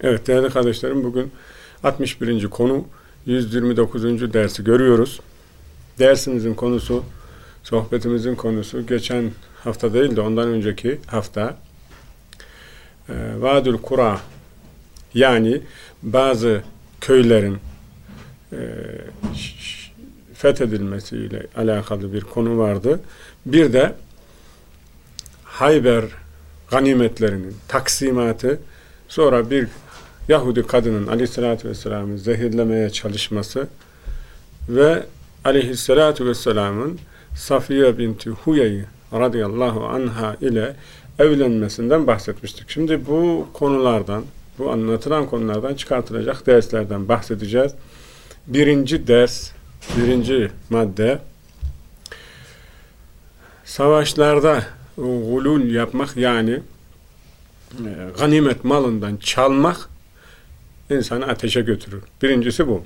Evet değerli kardeşlerim bugün 61. konu 129. dersi görüyoruz. Dersimizin konusu, sohbetimizin konusu geçen hafta değil de ondan önceki hafta e, Vadül Kura yani bazı köylerin e, fethedilmesiyle alakalı bir konu vardı. Bir de Hayber ganimetlerinin taksimatı sonra bir Yahudi kadının aleyhissalatü vesselam'ı zehirlemeye çalışması ve aleyhissalatü vesselamın Safiye binti Huyey radıyallahu anha ile evlenmesinden bahsetmiştik. Şimdi bu konulardan, bu anlatılan konulardan çıkartılacak derslerden bahsedeceğiz. Birinci ders, birinci madde savaşlarda gulul yapmak yani e, ganimet malından çalmak insanı ateşe götürür. Birincisi bu.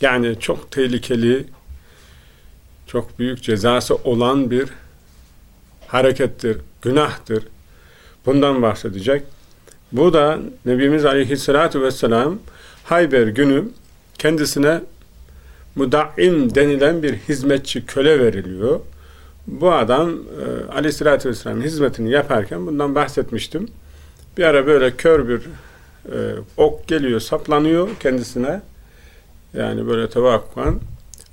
Yani çok tehlikeli, çok büyük cezası olan bir harekettir, günahtır. Bundan bahsedecek. Bu da Nebimiz Aleyhisselatü Vesselam Hayber günü kendisine mudaim denilen bir hizmetçi köle veriliyor. Bu adam e, Aleyhisselatü Vesselam'ın hizmetini yaparken bundan bahsetmiştim. Bir ara böyle kör bir e, ok geliyor, saplanıyor kendisine. Yani böyle tevakkuan.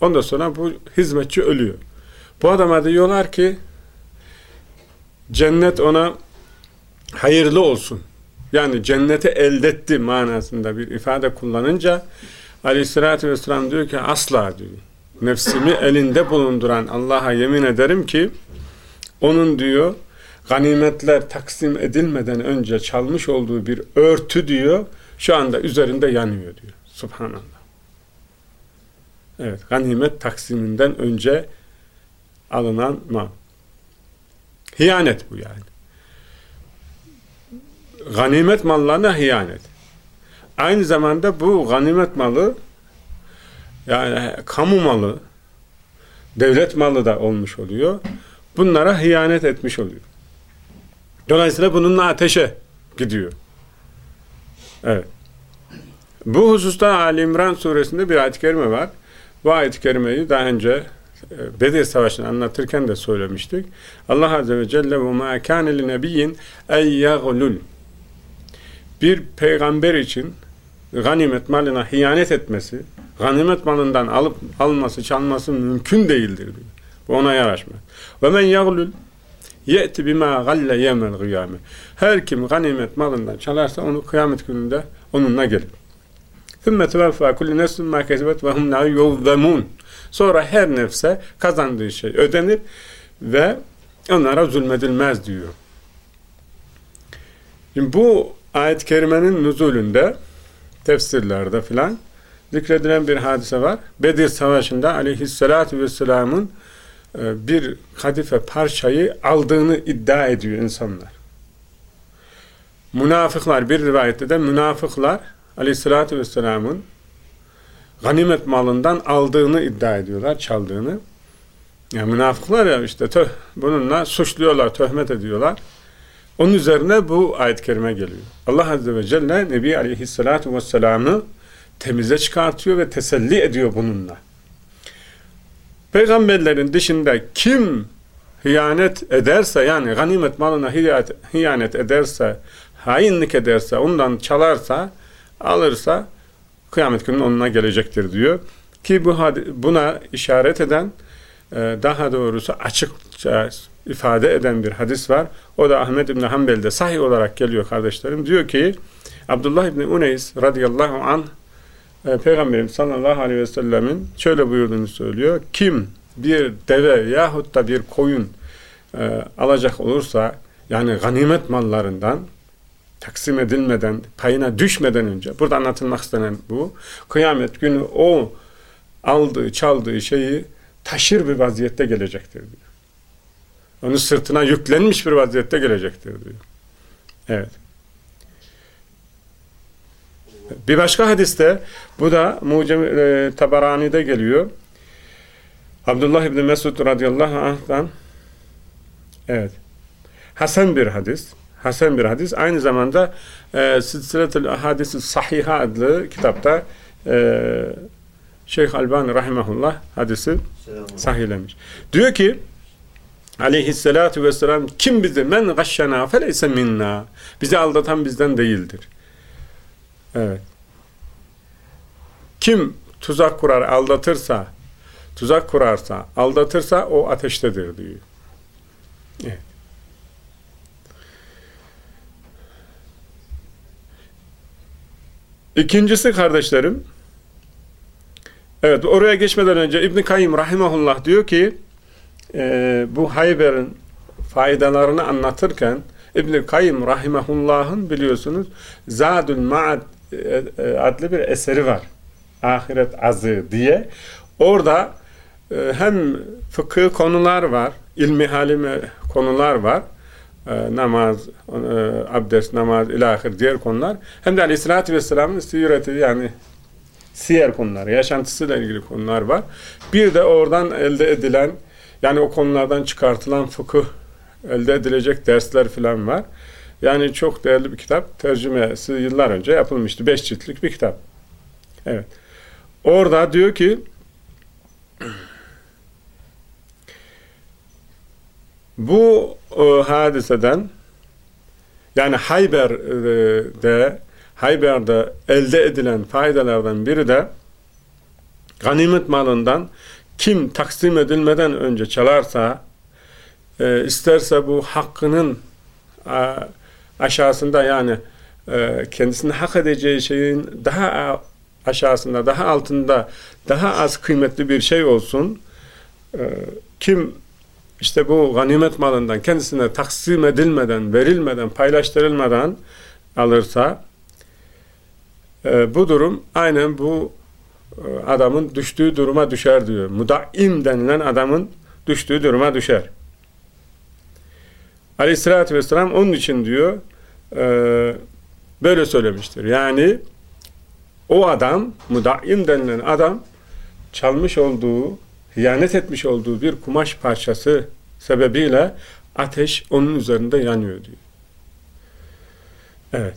Ondan sonra bu hizmetçi ölüyor. Bu adama diyorlar ki cennet ona hayırlı olsun. Yani cenneti elde etti manasında bir ifade kullanınca Aleyhisselatü Vesselam diyor ki asla diyor. Nefsimi elinde bulunduran Allah'a yemin ederim ki onun diyor ganimetler taksim edilmeden önce çalmış olduğu bir örtü diyor şu anda üzerinde yanıyor diyor. Subhanallah. Evet, ganimet taksiminden önce alınan mal. Hiyanet bu yani. Ganimet mallarına hiyanet. Aynı zamanda bu ganimet malı yani kamu malı devlet malı da olmuş oluyor. Bunlara hiyanet etmiş oluyor. Dolayısıyla bununla ateşe gidiyor. Evet. Bu hususta Ali İmran suresinde bir ayet-i kerime var. Bu ayet-i kerimeyi daha önce e, Bedir Savaşı'nı anlatırken de söylemiştik. Allah Azze ve Celle ve ma kâne li ey yaghlul bir peygamber için ganimet malına hiyanet etmesi, ganimet malından alıp alması, çalması mümkün değildir. Bu ona yaraşmaz. Ve men yaglul ye'ti bima galle yemel gıyame. Her kim ganimet malından çalarsa onu kıyamet gününde onunla gelir. Thümme tevaffa kulli nefsin ma kesebet ve hum la. Sonra her nefse kazandığı şey ödenir ve onlara zulmedilmez diyor. Şimdi bu ayet-i kerimenin nüzulünde tefsirlerde filan zikredilen bir hadise var. Bedir Savaşı'nda aleyhissalatü vesselamın bir kadife parçayı aldığını iddia ediyor insanlar. Münafıklar bir rivayette de münafıklar aleyhissalatü vesselamın ganimet malından aldığını iddia ediyorlar, çaldığını. Yani münafıklar ya işte töh, bununla suçluyorlar, töhmet ediyorlar. Onun üzerine bu ayet-i kerime geliyor. Allah Azze ve Celle Nebi Aleyhisselatü Vesselam'ı temize çıkartıyor ve teselli ediyor bununla. Peygamberlerin dışında kim hıyanet ederse yani ganimet malına hıyanet ederse, hainlik ederse, ondan çalarsa, alırsa kıyamet günü onunla gelecektir diyor. Ki bu buna işaret eden e, daha doğrusu açıkça ifade eden bir hadis var. O da Ahmet İbni Hanbel'de sahih olarak geliyor kardeşlerim. Diyor ki Abdullah İbni Uneys radıyallahu anh e, Peygamberimiz sallallahu aleyhi ve sellemin şöyle buyurduğunu söylüyor. Kim bir deve yahut da bir koyun e, alacak olursa yani ganimet mallarından taksim edilmeden, payına düşmeden önce, burada anlatılmak istenen bu, kıyamet günü o aldığı, çaldığı şeyi taşır bir vaziyette gelecektir diyor. Onu sırtına yüklenmiş bir vaziyette gelecektir diyor. Evet. Bir başka hadiste bu da Mucem e, Tabarani'de geliyor. Abdullah İbni Mesud radıyallahu anh'tan evet. Hasan bir hadis. Hasan bir hadis. Aynı zamanda e, Silsiletül Hadis-i Sahiha adlı kitapta e, Şeyh Albani rahimahullah hadisi sahihlemiş. Diyor ki aleyhissalatu vesselam kim bizi men gashşena feleyse minna bizi aldatan bizden değildir. Evet. Kim tuzak kurar, aldatırsa, tuzak kurarsa, aldatırsa o ateştedir diyor. Evet. İkincisi kardeşlerim, evet oraya geçmeden önce İbn Kayyim rahimahullah diyor ki, e, bu Hayber'in faydalarını anlatırken İbn Kayyim rahimahullah'ın biliyorsunuz Zadül Ma'ad adlı bir eseri var. Ahiret azı diye. Orada e, hem fıkıh konular var, ilmi halime konular var. Namaz, abdest, namaz, ilahir diğer konular. Hem de aleyhissalatü vesselamın sireti yani siyer konuları, yaşantısıyla ilgili konular var. Bir de oradan elde edilen yani o konulardan çıkartılan fıkıh elde edilecek dersler falan var. Yani çok değerli bir kitap. Tercümesi yıllar önce yapılmıştı. Beş ciltlik bir kitap. Evet. Orada diyor ki bu e, hadiseden yani Hayber'de Hayber'de elde edilen faydalardan biri de ganimet malından kim taksim edilmeden önce çalarsa e, isterse bu hakkının e, aşağısında yani e, kendisine hak edeceği şeyin daha aşağısında, daha altında, daha az kıymetli bir şey olsun. E, kim işte bu ganimet malından kendisine taksim edilmeden, verilmeden, paylaştırılmadan alırsa e, bu durum aynen bu e, adamın düştüğü duruma düşer diyor. Mudaim denilen adamın düştüğü duruma düşer. Aleyhissalatü vesselam onun için diyor e, böyle söylemiştir. Yani o adam, mudaim denilen adam çalmış olduğu, hıyanet etmiş olduğu bir kumaş parçası sebebiyle ateş onun üzerinde yanıyor diyor. Evet.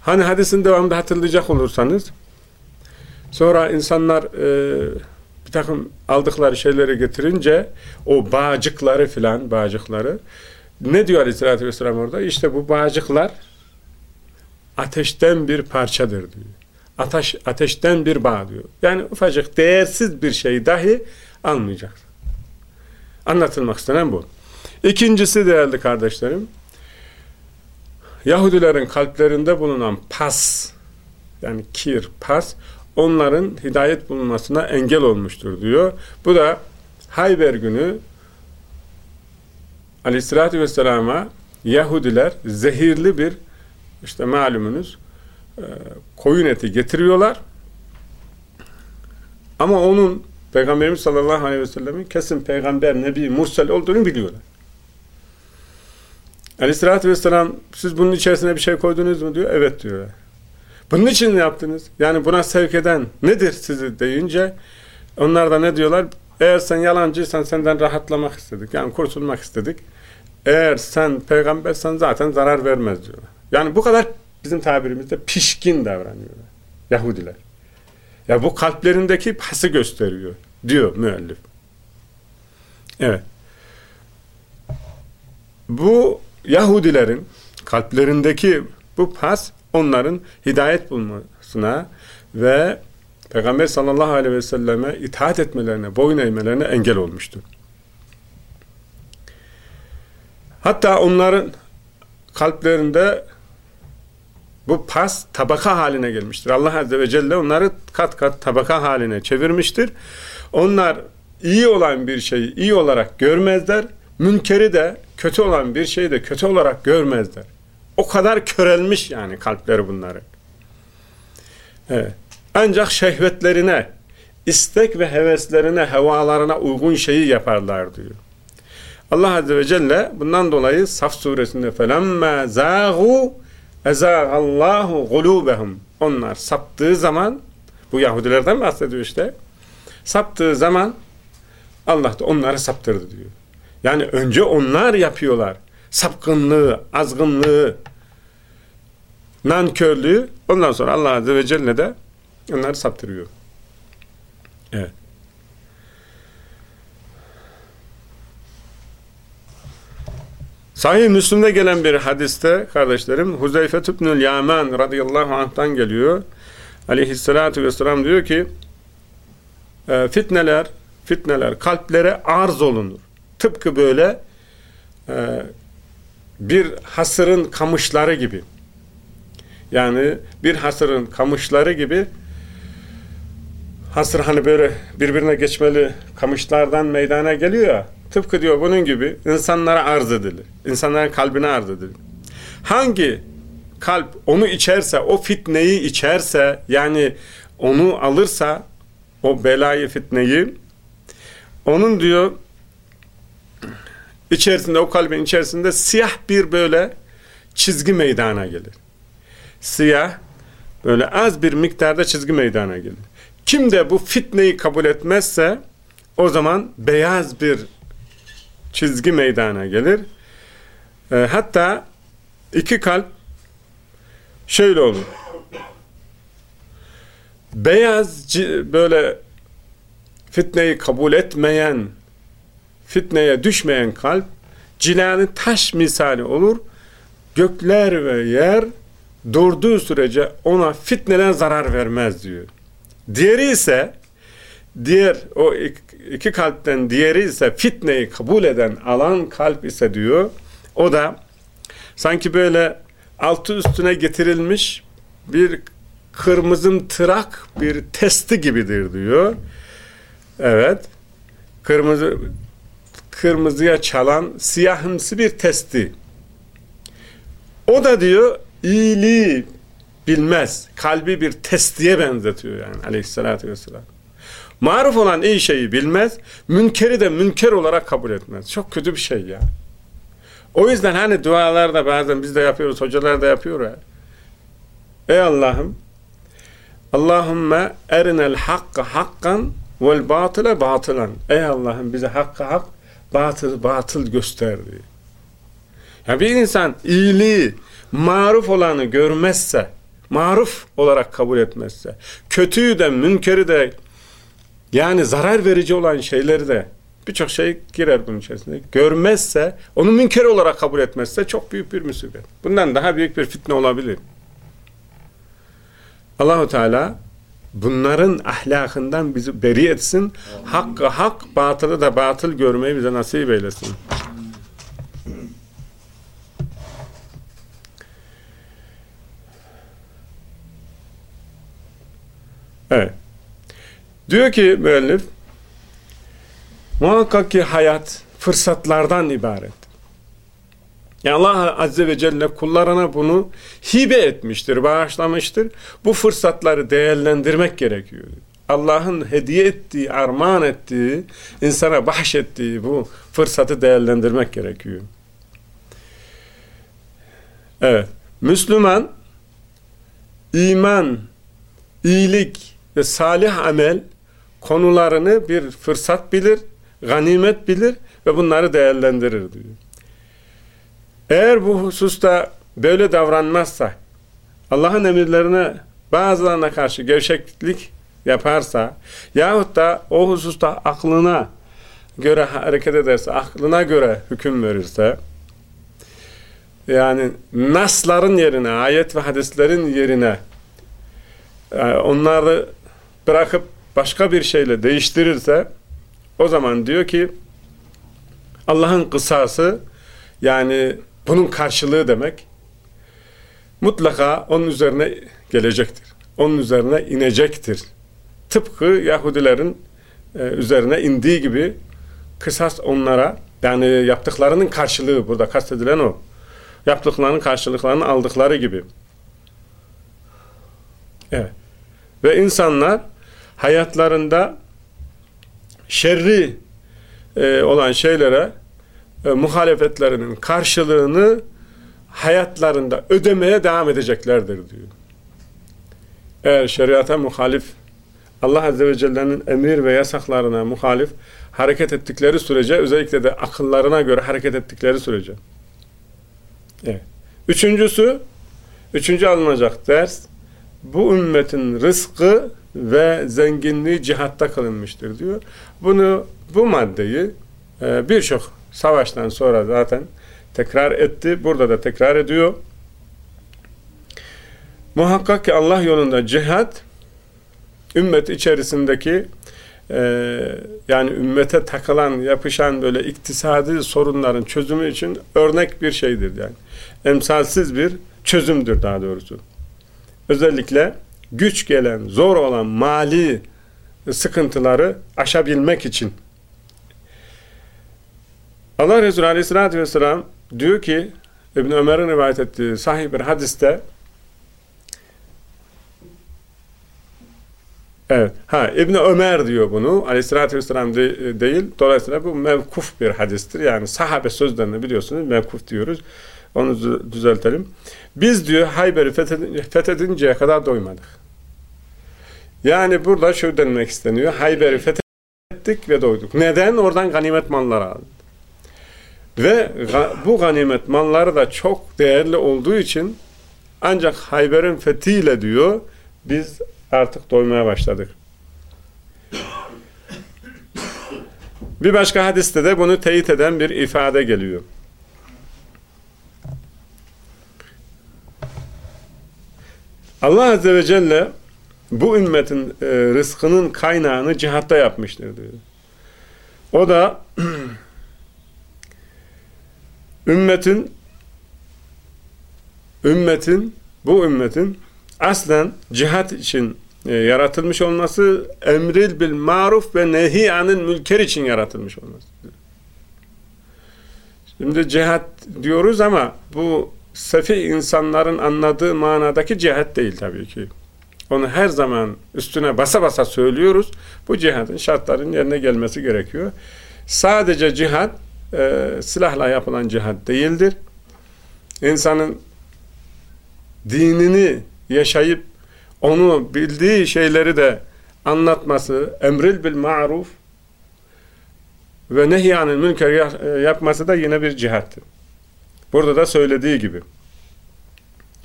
Hani hadisin devamında hatırlayacak olursanız sonra insanlar e, bir takım aldıkları şeyleri getirince o bağcıkları filan bağcıkları ne diyor Aleyhisselatü Vesselam orada? İşte bu bağcıklar ateşten bir parçadır diyor. Ateş, ateşten bir bağ diyor. Yani ufacık değersiz bir şey dahi almayacaksın. Anlatılmak istenen bu. İkincisi değerli kardeşlerim, Yahudilerin kalplerinde bulunan pas, yani kir, pas, onların hidayet bulunmasına engel olmuştur diyor. Bu da Hayber günü aleyhissalatü vesselama Yahudiler zehirli bir işte malumunuz e, koyun eti getiriyorlar. Ama onun Peygamberimiz sallallahu aleyhi ve sellemin kesin peygamber, nebi, mursel olduğunu biliyorlar. Aleyhissalatü vesselam siz bunun içerisine bir şey koydunuz mu diyor. Evet diyorlar. Bunun için ne yaptınız? Yani buna sevk eden nedir sizi deyince onlar da ne diyorlar? Eğer sen yalancıysan senden rahatlamak istedik. Yani kurtulmak istedik. Eğer sen peygambersen zaten zarar vermez diyorlar. Yani bu kadar bizim tabirimizde pişkin davranıyorlar. Yahudiler. Ya bu kalplerindeki pası gösteriyor diyor müellif. Evet. Bu Yahudilerin kalplerindeki bu pas onların hidayet bulmasına ve Peygamber sallallahu aleyhi ve selleme itaat etmelerine, boyun eğmelerine engel olmuştu. Hatta onların kalplerinde bu pas tabaka haline gelmiştir. Allah Azze ve Celle onları kat kat tabaka haline çevirmiştir. Onlar iyi olan bir şeyi iyi olarak görmezler. Münkeri de kötü olan bir şeyi de kötü olarak görmezler. O kadar körelmiş yani kalpleri bunları. Evet. Ancak şehvetlerine, istek ve heveslerine, hevalarına uygun şeyi yaparlar diyor. Allah Azze ve Celle bundan dolayı Saf suresinde فَلَمَّا زَاغُوا اَزَاغَ اللّٰهُ غُلُوبَهُمْ Onlar saptığı zaman, bu Yahudilerden bahsediyor işte, saptığı zaman Allah da onları saptırdı diyor. Yani önce onlar yapıyorlar. Sapkınlığı, azgınlığı, nankörlüğü. Ondan sonra Allah Azze ve Celle de onları saptırıyor. Evet. Sahih Müslüm'de gelen bir hadiste kardeşlerim Huzeyfe ibnül Yaman radıyallahu anh'tan geliyor. Aleyhissalatu vesselam diyor ki e, fitneler fitneler kalplere arz olunur. Tıpkı böyle e, bir hasırın kamışları gibi. Yani bir hasırın kamışları gibi hasır hani böyle birbirine geçmeli kamışlardan meydana geliyor ya tıpkı diyor bunun gibi insanlara arz edilir. İnsanların kalbine arz edilir. Hangi kalp onu içerse, o fitneyi içerse yani onu alırsa o belayı fitneyi onun diyor içerisinde o kalbin içerisinde siyah bir böyle çizgi meydana gelir. Siyah böyle az bir miktarda çizgi meydana gelir. Kim de bu fitneyi kabul etmezse o zaman beyaz bir çizgi meydana gelir. E, hatta iki kalp şöyle olur. Beyaz böyle fitneyi kabul etmeyen, fitneye düşmeyen kalp cilanı taş misali olur. Gökler ve yer durduğu sürece ona fitneden zarar vermez diyor. Diğeri ise diğer o iki kalpten diğeri ise fitneyi kabul eden alan kalp ise diyor o da sanki böyle altı üstüne getirilmiş bir kırmızın tırak bir testi gibidir diyor. Evet. Kırmızı kırmızıya çalan siyahımsı bir testi. O da diyor iyiliği bilmez. Kalbi bir testiye benzetiyor yani aleyhissalatü vesselam. Maruf olan iyi şeyi bilmez, münkeri de münker olarak kabul etmez. Çok kötü bir şey ya. O yüzden hani dualarda bazen biz de yapıyoruz, hocalar da yapıyor ya. Ey Allah'ım, Allahümme erinel hakka hakkan vel batıle batılan. Ey Allah'ım bize hakkı hak, batıl batıl gösterdi. Ya bir insan iyiliği, maruf olanı görmezse, maruf olarak kabul etmezse, kötüyü de, münkeri de, yani zarar verici olan şeyleri de, birçok şey girer bunun içerisinde. Görmezse, onu münker olarak kabul etmezse çok büyük bir musibet. Bundan daha büyük bir fitne olabilir. Allahu Teala bunların ahlakından bizi beri etsin. Hakkı hak, batılı da batıl görmeyi bize nasip eylesin. Evet. Diyor ki müellif muhakkak ki hayat fırsatlardan ibaret. Yani Allah Azze ve Celle kullarına bunu hibe etmiştir, bağışlamıştır. Bu fırsatları değerlendirmek gerekiyor. Allah'ın hediye ettiği, armağan ettiği, insana bahşettiği bu fırsatı değerlendirmek gerekiyor. Evet. Müslüman iman, iyilik ve salih amel konularını bir fırsat bilir, ganimet bilir ve bunları değerlendirir diyor. Eğer bu hususta böyle davranmazsa, Allah'ın emirlerine bazılarına karşı gevşeklik yaparsa yahut da o hususta aklına göre hareket ederse, aklına göre hüküm verirse yani nasların yerine, ayet ve hadislerin yerine e, onları bırakıp başka bir şeyle değiştirirse o zaman diyor ki Allah'ın kısası yani bunun karşılığı demek mutlaka onun üzerine gelecektir. Onun üzerine inecektir. Tıpkı Yahudilerin e, üzerine indiği gibi kısas onlara yani yaptıklarının karşılığı burada kastedilen o. yaptıklarının karşılıklarını aldıkları gibi. Evet. Ve insanlar hayatlarında şerri e, olan şeylere e, muhalefetlerinin karşılığını hayatlarında ödemeye devam edeceklerdir diyor. Eğer şeriata muhalif Allah Azze ve Celle'nin emir ve yasaklarına muhalif hareket ettikleri sürece özellikle de akıllarına göre hareket ettikleri sürece. Evet. Üçüncüsü üçüncü alınacak ders bu ümmetin rızkı ve zenginliği cihatta kılınmıştır diyor. Bunu bu maddeyi e, birçok savaştan sonra zaten tekrar etti. Burada da tekrar ediyor. Muhakkak ki Allah yolunda cihat ümmet içerisindeki e, yani ümmete takılan, yapışan böyle iktisadi sorunların çözümü için örnek bir şeydir yani. Emsalsiz bir çözümdür daha doğrusu. Özellikle güç gelen, zor olan mali sıkıntıları aşabilmek için. Allah Resulü Aleyhisselatü Vesselam diyor ki İbn Ömer'in rivayet ettiği sahih bir hadiste Evet. Ha İbn Ömer diyor bunu. Aleyhissalatü vesselam de, değil. Dolayısıyla bu mevkuf bir hadistir. Yani sahabe sözlerini biliyorsunuz mevkuf diyoruz. Onu düzeltelim. Biz diyor Hayber'i fethedinceye kadar doymadık. Yani burada şu denmek isteniyor. Hayber'i fethettik ve doyduk. Neden? Oradan ganimet malları aldık. Ve bu ganimet malları da çok değerli olduğu için ancak Hayber'in fethiyle diyor biz artık doymaya başladık. Bir başka hadiste de bunu teyit eden bir ifade geliyor. Allah Azze ve Celle bu ümmetin e, rızkının kaynağını cihatta yapmıştır diyor. O da ümmetin ümmetin bu ümmetin aslen cihat için e, yaratılmış olması emril bil maruf ve nehi anil mülker için yaratılmış olması. Şimdi cihat diyoruz ama bu sefi insanların anladığı manadaki cihat değil tabii ki. Onu her zaman üstüne basa basa söylüyoruz. Bu cihadın şartların yerine gelmesi gerekiyor. Sadece cihat e, silahla yapılan cihat değildir. İnsanın dinini yaşayıp onu bildiği şeyleri de anlatması, emril bil ma'ruf ve nehyanın münker e, yapması da yine bir cihattır. Burada da söylediği gibi.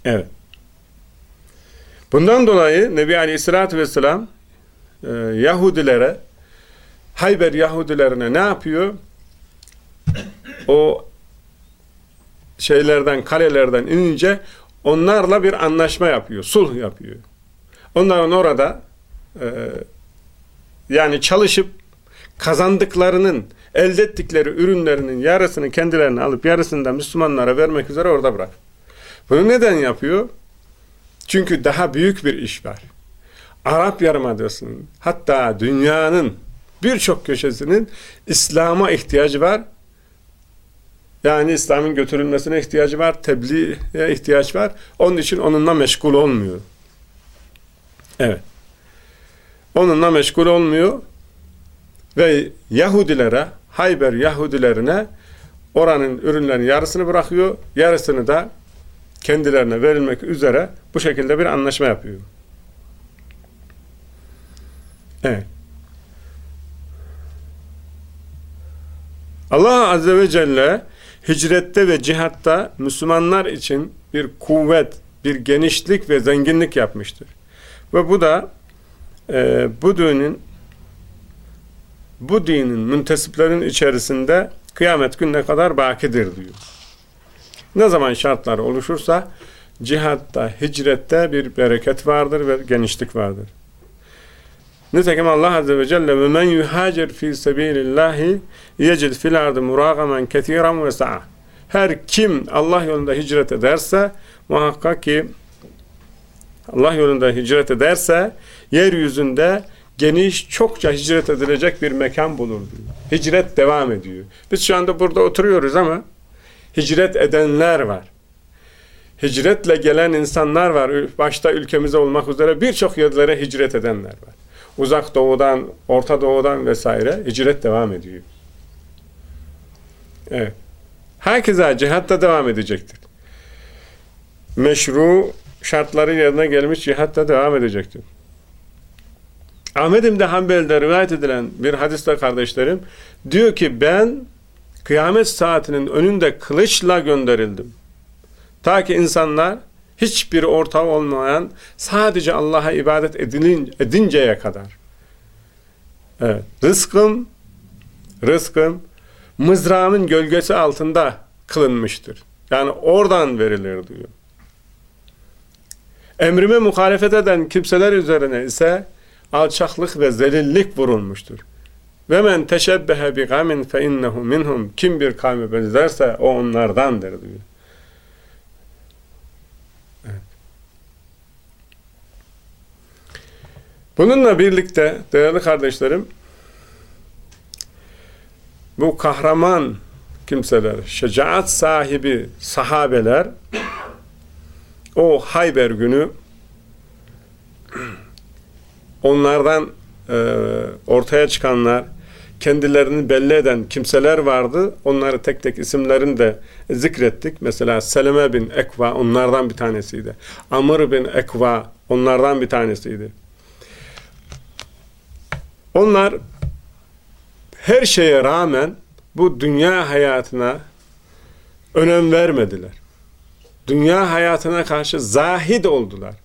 Evet. Bundan dolayı Nebi Aleyhisselatü Vesselam e, Yahudilere Hayber Yahudilerine ne yapıyor? O şeylerden, kalelerden inince onlarla bir anlaşma yapıyor, sulh yapıyor. Onların orada e, yani çalışıp kazandıklarının, elde ettikleri ürünlerinin yarısını kendilerine alıp yarısını da Müslümanlara vermek üzere orada bırak. Bunu neden yapıyor? Çünkü daha büyük bir iş var. Arap Yarımadası'nın hatta dünyanın birçok köşesinin İslam'a ihtiyacı var. Yani İslam'ın götürülmesine ihtiyacı var, tebliğe ihtiyaç var. Onun için onunla meşgul olmuyor. Evet. Onunla meşgul olmuyor ve Yahudilere, Hayber Yahudilerine oranın ürünlerin yarısını bırakıyor, yarısını da kendilerine verilmek üzere bu şekilde bir anlaşma yapıyor. Evet. Allah Azze ve Celle hicrette ve cihatta Müslümanlar için bir kuvvet, bir genişlik ve zenginlik yapmıştır. Ve bu da e, bu dinin bu dinin müntesiplerin içerisinde kıyamet gününe kadar bakidir diyor. Ne zaman şartlar oluşursa cihatta, hicrette bir bereket vardır ve genişlik vardır. Nitekim Allah Azze ve Celle ve men yuhacir fi sebilillahi yecid fil ardı muragamen ketiran ve sa'a. Her kim Allah yolunda hicret ederse muhakkak ki Allah yolunda hicret ederse yeryüzünde geniş, çokça hicret edilecek bir mekan bulur diyor. Hicret devam ediyor. Biz şu anda burada oturuyoruz ama hicret edenler var. hicretle gelen insanlar var. Başta ülkemize olmak üzere birçok yerlere hicret edenler var. Uzak doğudan, Orta Doğu'dan vesaire hicret devam ediyor. Evet. Herkese cihatta devam edecektir. Meşru şartları yerine gelmiş cihatta devam edecektir. Ahmed İbni Hanbel'de rivayet edilen bir hadiste kardeşlerim diyor ki ben kıyamet saatinin önünde kılıçla gönderildim. Ta ki insanlar hiçbir ortağı olmayan sadece Allah'a ibadet edinceye kadar. Evet. Rızkım rızkım mızrağımın gölgesi altında kılınmıştır. Yani oradan verilir diyor. Emrime muhalefet eden kimseler üzerine ise alçaklık ve zelillik vurulmuştur. Ve men teşebbehe bi gamin fe innehu minhum kim bir kavme benzerse o onlardandır diyor. Bununla birlikte değerli kardeşlerim bu kahraman kimseler, şecaat sahibi sahabeler o Hayber günü onlardan e, ortaya çıkanlar kendilerini belli eden kimseler vardı. Onları tek tek isimlerini de zikrettik. Mesela Seleme bin Ekva onlardan bir tanesiydi. Amr bin Ekva onlardan bir tanesiydi. Onlar her şeye rağmen bu dünya hayatına önem vermediler. Dünya hayatına karşı zahid oldular.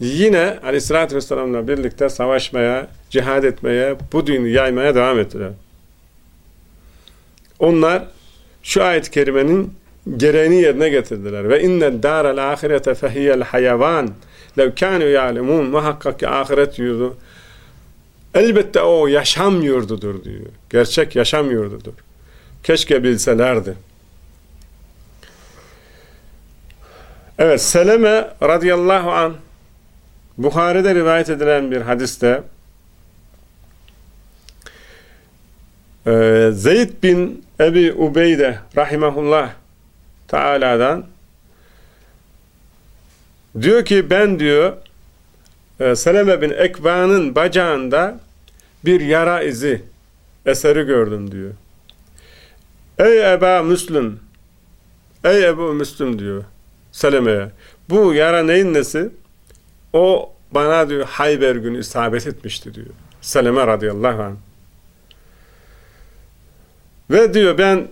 Yine aleyhissalatü vesselam'la birlikte savaşmaya, cihad etmeye, bu dini yaymaya devam ettiler. Onlar şu ayet-i kerimenin gereğini yerine getirdiler. Ve inne dârel ahirete fehiyel hayavan lev kânü yâlemûn muhakkak ki ahiret yurdu elbette o yaşam yurdudur diyor. Gerçek yaşam yurdudur. Keşke bilselerdi. Evet, Seleme radıyallahu an Buhari'de rivayet edilen bir hadiste e, Zeyd bin Ebi Ubeyde rahimahullah Teala'dan diyor ki ben diyor e, Seleme bin Ekba'nın bacağında bir yara izi eseri gördüm diyor. Ey Eba Müslüm Ey Ebu Müslüm diyor Seleme'ye. Bu yara neyin nesi? O bana diyor Hayber günü isabet etmişti diyor. Seleme radıyallahu anh. Ve diyor ben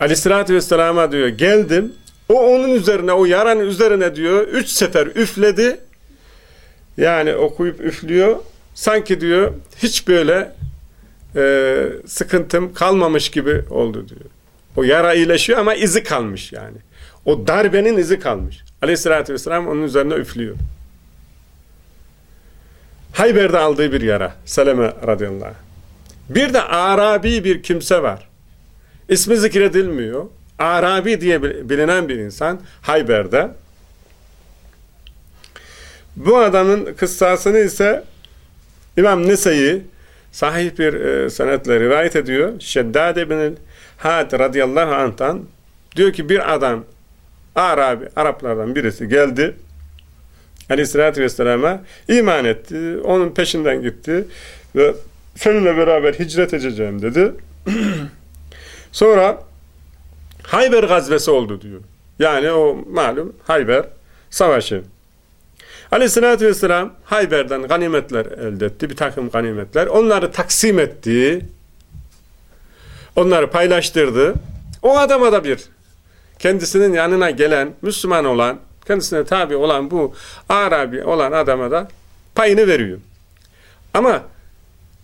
aleyhissalatü vesselama diyor geldim. O onun üzerine, o yaranın üzerine diyor üç sefer üfledi. Yani okuyup üflüyor. Sanki diyor hiç böyle e, sıkıntım kalmamış gibi oldu diyor. O yara iyileşiyor ama izi kalmış yani. O darbenin izi kalmış. Aleyhissalatü vesselam onun üzerine üflüyor. Hayber'de aldığı bir yara. Seleme radıyallahu anh. Bir de Arabi bir kimse var. İsmi zikredilmiyor. Arabi diye bilinen bir insan Hayber'de. Bu adamın kıssasını ise İmam Nese'yi sahih bir e, senetle rivayet ediyor. Şeddad ibn Had radıyallahu anh'tan diyor ki bir adam Arabi, Araplardan birisi geldi aleyhissalatü vesselama iman etti. Onun peşinden gitti ve seninle beraber hicret edeceğim dedi. Sonra Hayber gazvesi oldu diyor. Yani o malum Hayber savaşı. Aleyhissalatü vesselam Hayber'den ganimetler elde etti. Bir takım ganimetler. Onları taksim etti. Onları paylaştırdı. O adama da bir kendisinin yanına gelen, Müslüman olan, kendisine tabi olan bu Arabi olan adama da payını veriyor. Ama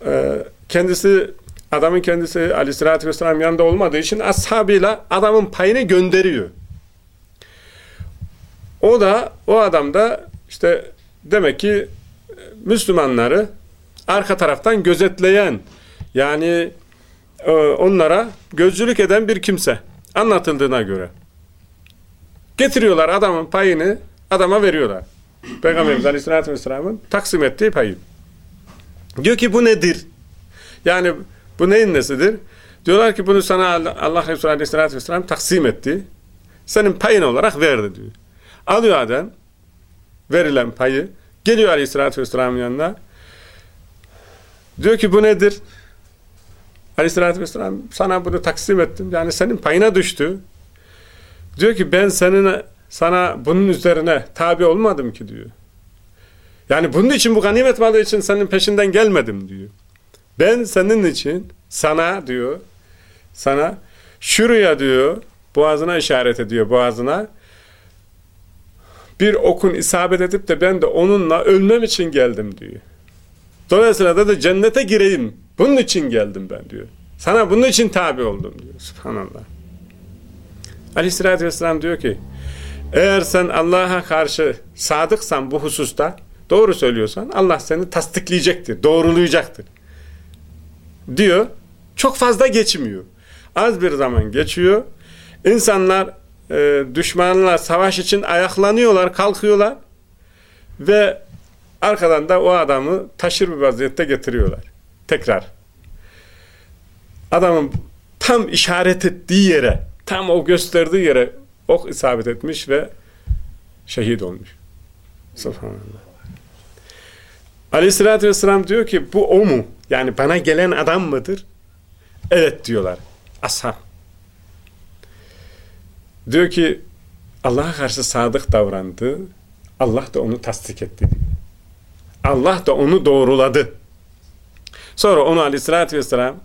e, kendisi adamın kendisi aleyhissalatü vesselam yanında olmadığı için ashabıyla adamın payını gönderiyor. O da o adam da işte demek ki Müslümanları arka taraftan gözetleyen yani e, onlara gözcülük eden bir kimse anlatıldığına göre. Getiriyorlar adamın payını adama veriyorlar. Peygamberimiz Aleyhisselatü Vesselam'ın taksim ettiği payı. Diyor ki bu nedir? Yani bu neyin nesidir? Diyorlar ki bunu sana Allah Resulü Aleyhisselatü Vesselam taksim etti. senin payın olarak verdi diyor. Alıyor adam verilen payı. Geliyor Aleyhisselatü Vesselam'ın yanına. Diyor ki bu nedir? Aleyhisselatü Vesselam sana bunu taksim ettim. Yani senin payına düştü. Diyor ki ben senin sana bunun üzerine tabi olmadım ki diyor. Yani bunun için bu ganimet malı için senin peşinden gelmedim diyor. Ben senin için sana diyor sana şuraya diyor boğazına işaret ediyor boğazına bir okun isabet edip de ben de onunla ölmem için geldim diyor. Dolayısıyla da, da cennete gireyim. Bunun için geldim ben diyor. Sana bunun için tabi oldum diyor. Subhanallah. Aleyhissalatü vesselam diyor ki eğer sen Allah'a karşı sadıksan bu hususta doğru söylüyorsan Allah seni tasdikleyecektir, doğrulayacaktır. Diyor. Çok fazla geçmiyor. Az bir zaman geçiyor. İnsanlar e, düşmanla savaş için ayaklanıyorlar, kalkıyorlar ve arkadan da o adamı taşır bir vaziyette getiriyorlar. Tekrar. Adamın tam işaret ettiği yere, tam o gösterdiği yere ok isabet etmiş ve şehit olmuş. Subhanallah. Aleyhissalatü vesselam diyor ki bu o mu? Yani bana gelen adam mıdır? Evet diyorlar. Ashab. Diyor ki Allah'a karşı sadık davrandı. Allah da onu tasdik etti. Allah da onu doğruladı. Sonra onu aleyhissalatü vesselam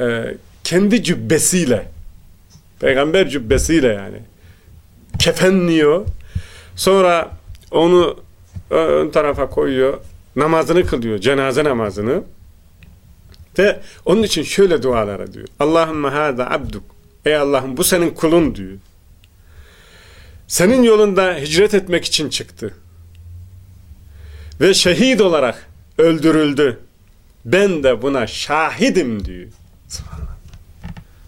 e, kendi cübbesiyle peygamber cübbesiyle yani kefenliyor. Sonra onu ön tarafa koyuyor. Namazını kılıyor. Cenaze namazını. Ve onun için şöyle dualar ediyor. Allahümme hâzâ abduk. Ey Allah'ım bu senin kulun diyor. Senin yolunda hicret etmek için çıktı. Ve şehit olarak öldürüldü. Ben de buna şahidim diyor.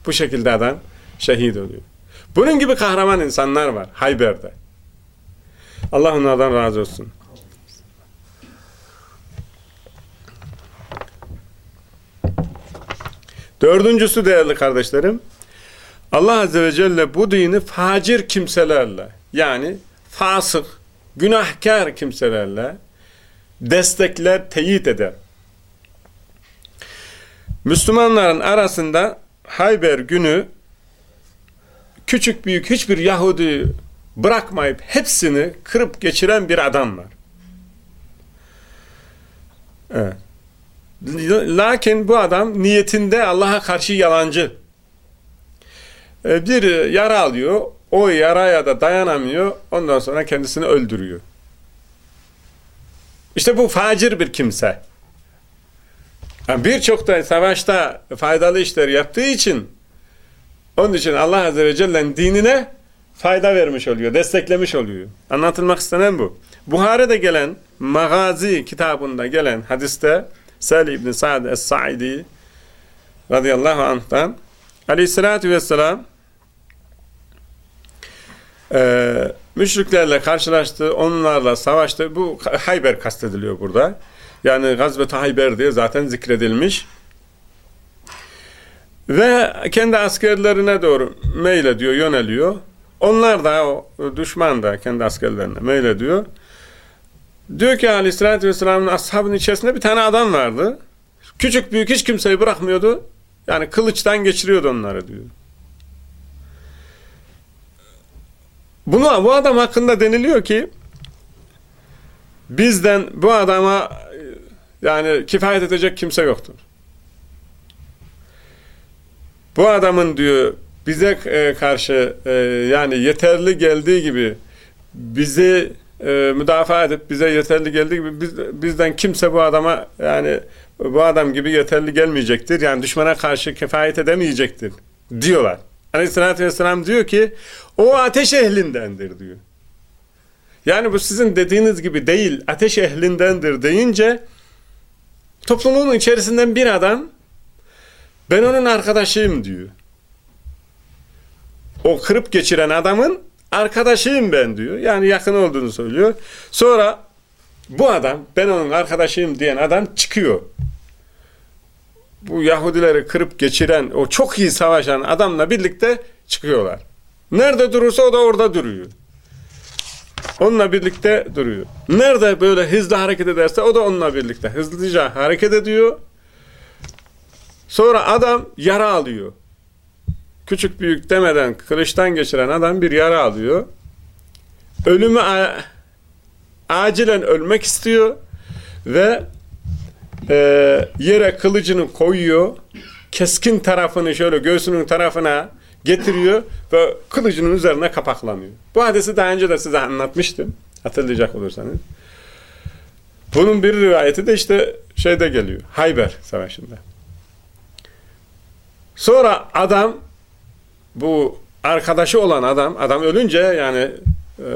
Bu şekilde adam şehit oluyor. Bunun gibi kahraman insanlar var Hayber'de. Allah onlardan razı olsun. Dördüncüsü değerli kardeşlerim, Allah Azze ve Celle bu dini facir kimselerle, yani fasık, günahkar kimselerle destekler, teyit eder. Müslümanların arasında Hayber günü küçük büyük hiçbir Yahudi bırakmayıp hepsini kırıp geçiren bir adam var. Evet. Lakin bu adam niyetinde Allah'a karşı yalancı. E, bir yara alıyor, o yaraya da dayanamıyor, ondan sonra kendisini öldürüyor. İşte bu facir bir kimse. Yani Birçok da savaşta faydalı işler yaptığı için onun için Allah Azze ve Celle'nin dinine fayda vermiş oluyor, desteklemiş oluyor. Anlatılmak istenen bu. Buhari'de gelen, Magazi kitabında gelen hadiste Salih İbni Sa'd Es-Sa'idi radıyallahu anh'tan aleyhissalatü vesselam e, müşriklerle karşılaştı, onlarla savaştı. Bu Hayber kastediliyor burada. Yani Gazvet-i Hayber diye zaten zikredilmiş. Ve kendi askerlerine doğru meylediyor, yöneliyor. Onlar da, o düşman da kendi askerlerine meylediyor. Diyor ki aleyhissalatü vesselamın ashabının içerisinde bir tane adam vardı. Küçük büyük hiç kimseyi bırakmıyordu. Yani kılıçtan geçiriyordu onları diyor. Bunu, bu adam hakkında deniliyor ki bizden bu adama yani kifayet edecek kimse yoktur. Bu adamın diyor bize e, karşı e, yani yeterli geldiği gibi bizi e, müdafaa edip bize yeterli geldiği gibi biz, bizden kimse bu adama yani bu adam gibi yeterli gelmeyecektir. Yani düşmana karşı kefayet edemeyecektir diyorlar. Aleyhissalatü vesselam diyor ki o ateş ehlindendir diyor. Yani bu sizin dediğiniz gibi değil ateş ehlindendir deyince toplumun içerisinden bir adam ben onun arkadaşıyım diyor. O kırıp geçiren adamın arkadaşıyım ben diyor. Yani yakın olduğunu söylüyor. Sonra bu adam ben onun arkadaşıyım diyen adam çıkıyor. Bu Yahudileri kırıp geçiren o çok iyi savaşan adamla birlikte çıkıyorlar. Nerede durursa o da orada duruyor. Onunla birlikte duruyor. Nerede böyle hızlı hareket ederse o da onunla birlikte hızlıca hareket ediyor. Sonra adam yara alıyor. Küçük büyük demeden kılıçtan geçiren adam bir yara alıyor. Ölümü acilen ölmek istiyor ve e, yere kılıcını koyuyor. Keskin tarafını şöyle göğsünün tarafına getiriyor ve kılıcının üzerine kapaklanıyor. Bu hadisi daha önce de size anlatmıştım. Hatırlayacak olursanız. Bunun bir rivayeti de işte şeyde geliyor. Hayber Savaşı'nda. Sonra adam bu arkadaşı olan adam adam ölünce yani e,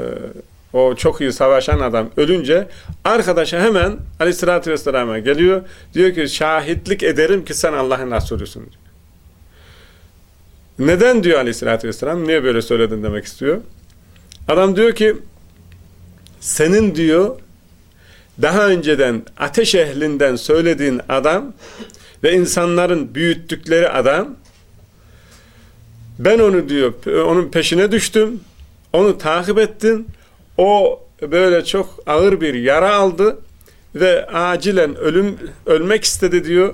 o çok iyi savaşan adam ölünce arkadaşı hemen aleyhissalatü vesselam'a geliyor. Diyor ki şahitlik ederim ki sen Allah'ın Resulüsün. Neden diyor aleyhissalatü vesselam? Niye böyle söyledin demek istiyor. Adam diyor ki senin diyor daha önceden ateş ehlinden söylediğin adam ve insanların büyüttükleri adam ben onu diyor onun peşine düştüm onu takip ettim o böyle çok ağır bir yara aldı ve acilen ölüm ölmek istedi diyor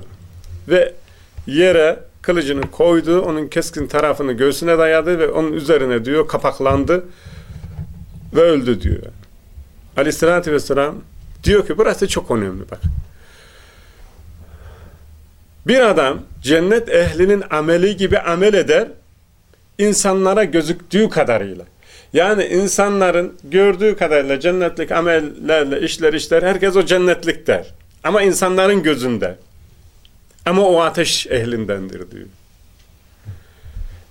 ve yere kılıcını koydu, onun keskin tarafını göğsüne dayadı ve onun üzerine diyor kapaklandı ve öldü diyor. Aleyhissalatü vesselam diyor ki burası çok önemli bak. Bir adam cennet ehlinin ameli gibi amel eder, insanlara gözüktüğü kadarıyla. Yani insanların gördüğü kadarıyla cennetlik amellerle işler işler, herkes o cennetlik der. Ama insanların gözünde. Ama o ateş ehlindendir diyor.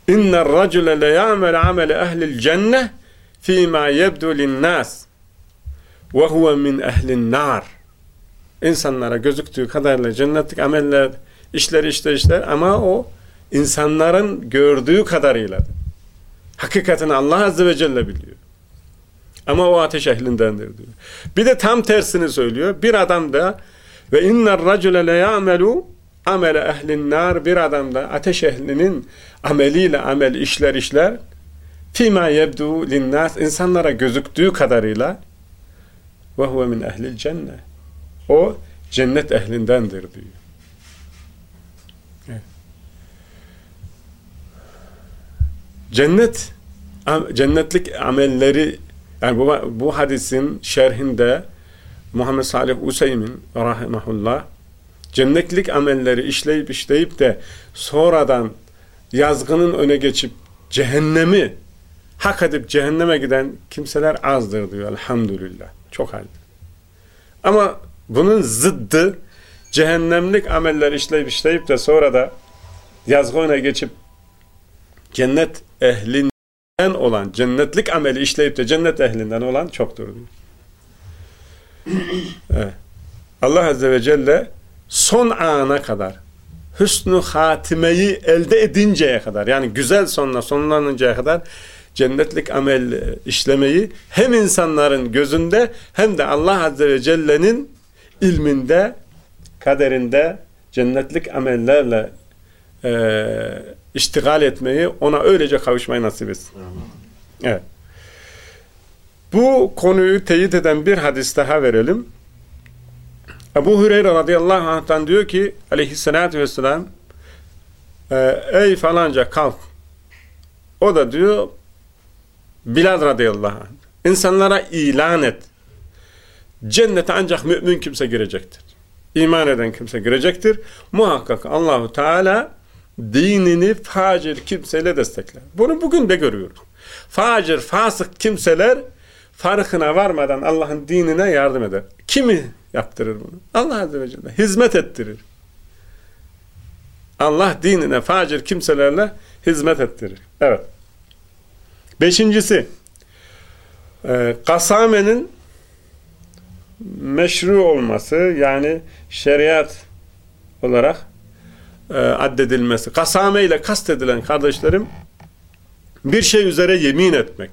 Racule le ya'mel amele ehlil cenne fîmâ yebdu linnâs ve huve min ehlin nar. İnsanlara gözüktüğü kadarıyla cennetlik ameller, işler işte işler ama o insanların gördüğü kadarıyla. Hakikatini Allah Azze ve Celle biliyor. Ama o ateş ehlindendir diyor. Bir de tam tersini söylüyor. Bir adam da ve inner racule le ya'melu amele ehlin nar bir adam da ateş ehlinin ameliyle amel işler işler fîmâ yebdu linnâs insanlara gözüktüğü kadarıyla ve huve min ehlil cenne o cennet ehlindendir diyor. Cennet cennetlik amelleri yani bu, bu hadisin şerhinde Muhammed Salih Useymin rahimahullah cennetlik amelleri işleyip işleyip de sonradan yazgının öne geçip cehennemi hak edip cehenneme giden kimseler azdır diyor elhamdülillah. Çok halde. Ama bunun zıddı cehennemlik ameller işleyip işleyip de sonra da yazgı öne geçip cennet ehlinden olan, cennetlik ameli işleyip de cennet ehlinden olan çoktur diyor. Evet. Allah Azze ve Celle son ana kadar hüsnü hatimeyi elde edinceye kadar yani güzel sonla sonlanıncaya kadar cennetlik amel işlemeyi hem insanların gözünde hem de Allah Azze ve Celle'nin ilminde, kaderinde cennetlik amellerle e, iştigal etmeyi, ona öylece kavuşmayı nasip etsin. Evet. Bu konuyu teyit eden bir hadis daha verelim. Ebu Hüreyre radıyallahu anh'tan diyor ki aleyhissalatü vesselam e, ey falanca kalk. O da diyor Bilal radıyallahu anh insanlara ilan et. Cennete ancak mümin kimse girecektir. İman eden kimse girecektir. Muhakkak Allahu Teala dinini facir kimseyle destekler. Bunu bugün de görüyoruz. Facir, fasık kimseler farkına varmadan Allah'ın dinine yardım eder. Kimi yaptırır bunu? Allah Azze ve Celle hizmet ettirir. Allah dinine facir kimselerle hizmet ettirir. Evet. Beşincisi e, kasamenin meşru olması yani şeriat olarak e, addedilmesi. Kasame ile kastedilen kardeşlerim bir şey üzere yemin etmek.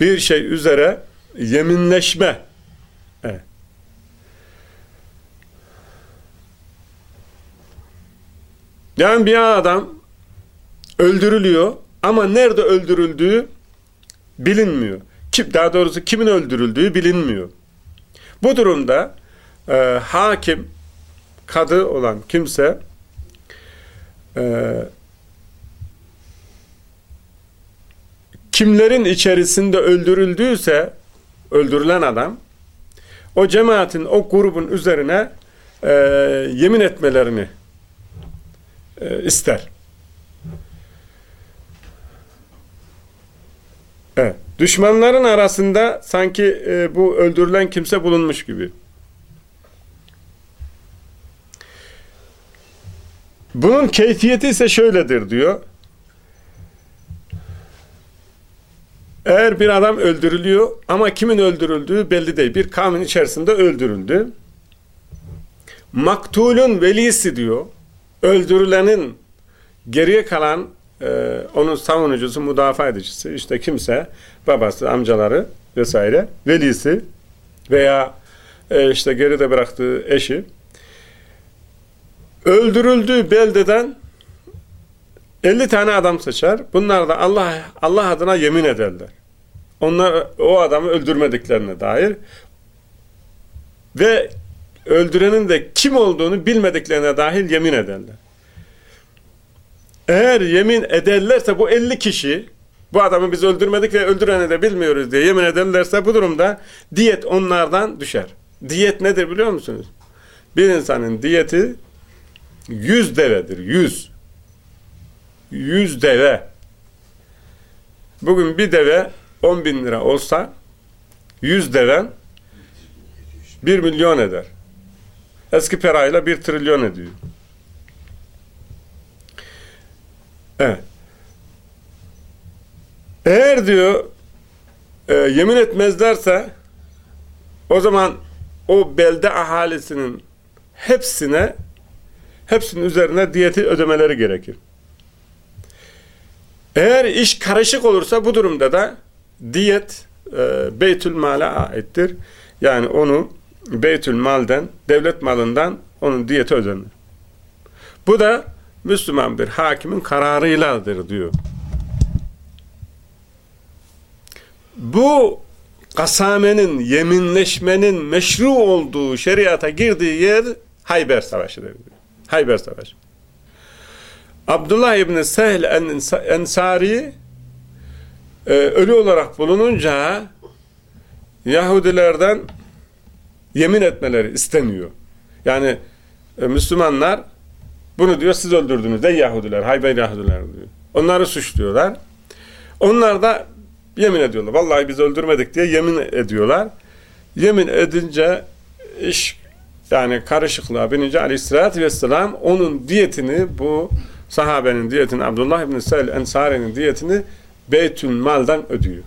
Bir şey üzere yeminleşme. Evet. Yani bir adam öldürülüyor Ama nerede öldürüldüğü bilinmiyor. Kim, daha doğrusu kimin öldürüldüğü bilinmiyor. Bu durumda e, hakim, kadı olan kimse e, kimlerin içerisinde öldürüldüyse öldürülen adam o cemaatin, o grubun üzerine e, yemin etmelerini e, ister. Evet. Düşmanların arasında sanki e, bu öldürülen kimse bulunmuş gibi. Bunun keyfiyeti ise şöyledir diyor. Eğer bir adam öldürülüyor ama kimin öldürüldüğü belli değil. Bir kavmin içerisinde öldürüldü. Maktulun velisi diyor. Öldürülenin geriye kalan e, onun savunucusu, müdafaa edicisi işte kimse, babası, amcaları vesaire, velisi veya e, işte geride bıraktığı eşi öldürüldüğü beldeden 50 tane adam seçer. Bunlar da Allah Allah adına yemin ederler. Onlar o adamı öldürmediklerine dair ve öldürenin de kim olduğunu bilmediklerine dahil yemin ederler. Eğer yemin ederlerse bu 50 kişi bu adamı biz öldürmedik ve öldüreni de bilmiyoruz diye yemin ederlerse bu durumda diyet onlardan düşer. Diyet nedir biliyor musunuz? Bir insanın diyeti 100 devedir. 100. 100 deve. Bugün bir deve 10 bin lira olsa 100 deven 1 milyon eder. Eski parayla 1 trilyon ediyor. Evet. Eğer diyor e, yemin etmezlerse o zaman o belde ahalisinin hepsine hepsinin üzerine diyeti ödemeleri gerekir. Eğer iş karışık olursa bu durumda da diyet e, Beytül Mal'e aittir. Yani onu Beytül Mal'den, devlet malından onun diyeti ödenir. Bu da Müslüman bir hakimin kararıyladır diyor. Bu kasamenin, yeminleşmenin meşru olduğu şeriata girdiği yer Hayber Savaşı'dır. Hayber Savaşı. Abdullah İbni Sehl Ensari e, ölü olarak bulununca Yahudilerden yemin etmeleri isteniyor. Yani e, Müslümanlar bunu diyor siz öldürdünüz de Yahudiler, Hayber Yahudiler diyor. Onları suçluyorlar. Onlar da yemin ediyorlar. Vallahi biz öldürmedik diye yemin ediyorlar. Yemin edince iş yani karışıklığa binince aleyhissalatü vesselam onun diyetini bu sahabenin diyetini Abdullah İbni Sel Ensari'nin diyetini Beytül Mal'dan ödüyor.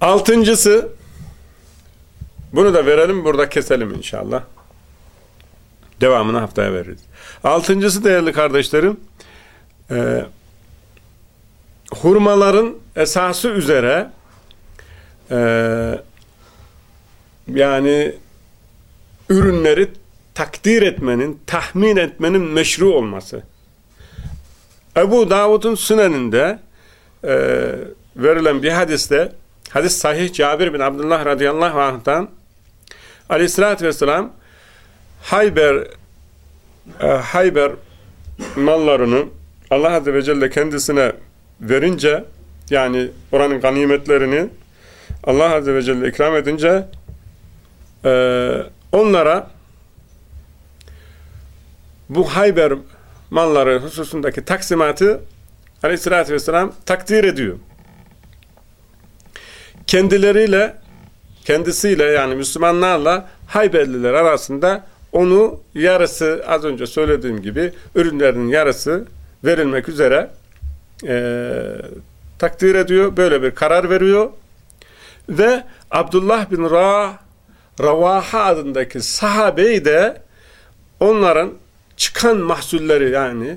Altıncısı bunu da verelim burada keselim inşallah. Devamını haftaya veririz. Altıncısı değerli kardeşlerim e, hurmaların esası üzere e, yani ürünleri takdir etmenin, tahmin etmenin meşru olması. Ebu Davud'un süneninde e, verilen bir hadiste hadis sahih Cabir bin Abdullah radıyallahu anh'tan aleyhissalatü vesselam Hayber e, Hayber mallarını Allah Azze ve Celle kendisine verince yani oranın ganimetlerini Allah Azze ve Celle ikram edince e, onlara bu Hayber malları hususundaki taksimatı Aleyhisselatü Vesselam takdir ediyor. Kendileriyle kendisiyle yani Müslümanlarla Hayberliler arasında onu yarısı az önce söylediğim gibi ürünlerinin yarısı verilmek üzere e, takdir ediyor. Böyle bir karar veriyor. Ve Abdullah bin Ra Ravaha adındaki sahabeyi de onların çıkan mahsulleri yani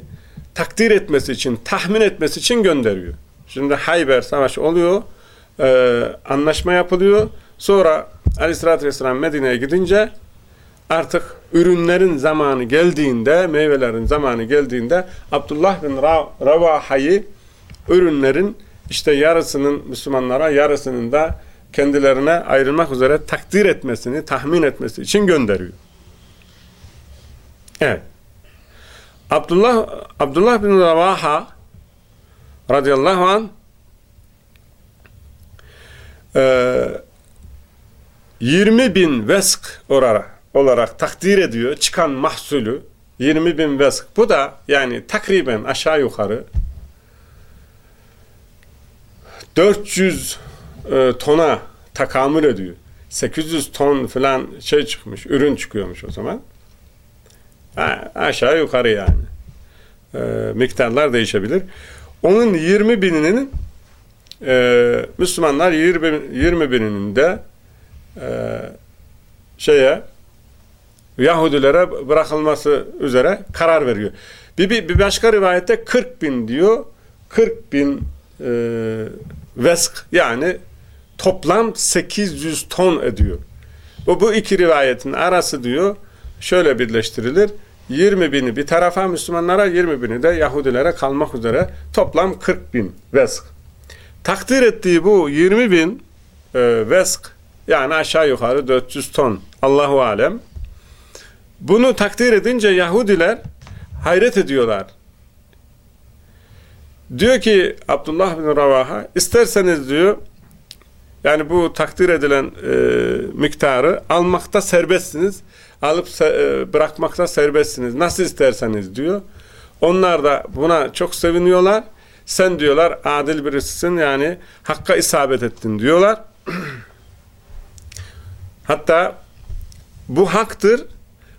takdir etmesi için, tahmin etmesi için gönderiyor. Şimdi Hayber Savaşı oluyor. e, anlaşma yapılıyor. Sonra Aleyhisselatü Vesselam Medine'ye gidince artık ürünlerin zamanı geldiğinde, meyvelerin zamanı geldiğinde Abdullah bin Ra- Ravaha'yı ürünlerin işte yarısının Müslümanlara, yarısının da kendilerine ayrılmak üzere takdir etmesini, tahmin etmesi için gönderiyor. Evet. Abdullah Abdullah bin Ravaha radıyallahu an e, 20 bin vesk olarak, olarak takdir ediyor çıkan mahsulü 20 bin vesk. Bu da yani takriben aşağı yukarı 400 e, tona takamül ediyor. 800 ton falan şey çıkmış, ürün çıkıyormuş o zaman. Ha, aşağı yukarı yani. E, miktarlar değişebilir. Onun 20 bininin e, Müslümanlar 20, 20 bininin de e, şeye Yahudilere bırakılması üzere karar veriyor. Bir, bir, bir başka rivayette 40 bin diyor. 40 bin e, vesk yani toplam 800 ton ediyor. Bu, bu iki rivayetin arası diyor şöyle birleştirilir. 20 bini bir tarafa Müslümanlara 20 bini de Yahudilere kalmak üzere toplam 40 bin vesk. Takdir ettiği bu 20 bin e, vesk yani aşağı yukarı 400 ton Allahu Alem bunu takdir edince Yahudiler hayret ediyorlar. Diyor ki Abdullah bin Ravaha isterseniz diyor yani bu takdir edilen e, miktarı almakta serbestsiniz. Alıp e, bırakmakta serbestsiniz. Nasıl isterseniz diyor. Onlar da buna çok seviniyorlar. Sen diyorlar adil birisisin yani hakka isabet ettin diyorlar. Hatta bu haktır.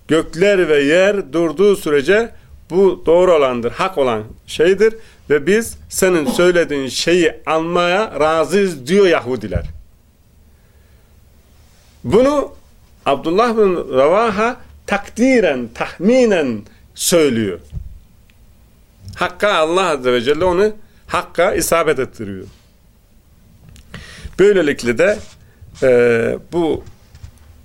Gökler ve yer durduğu sürece bu doğru olandır, hak olan şeydir ve biz senin söylediğin şeyi almaya razıyız diyor Yahudiler. Bunu Abdullah bin Ravaha takdiren, tahminen söylüyor. Hakka Allah Azze ve Celle onu hakka isabet ettiriyor. Böylelikle de e, bu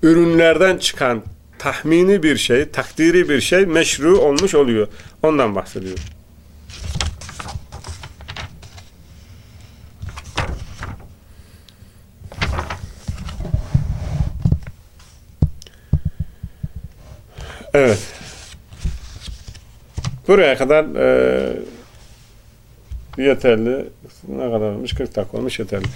ürünlerden çıkan tahmini bir şey, takdiri bir şey meşru olmuş oluyor. Ondan bahsediyor. Evet. Buraya kadar e, yeterli. Ne kadar olmuş? 40 dakika olmuş yeterli.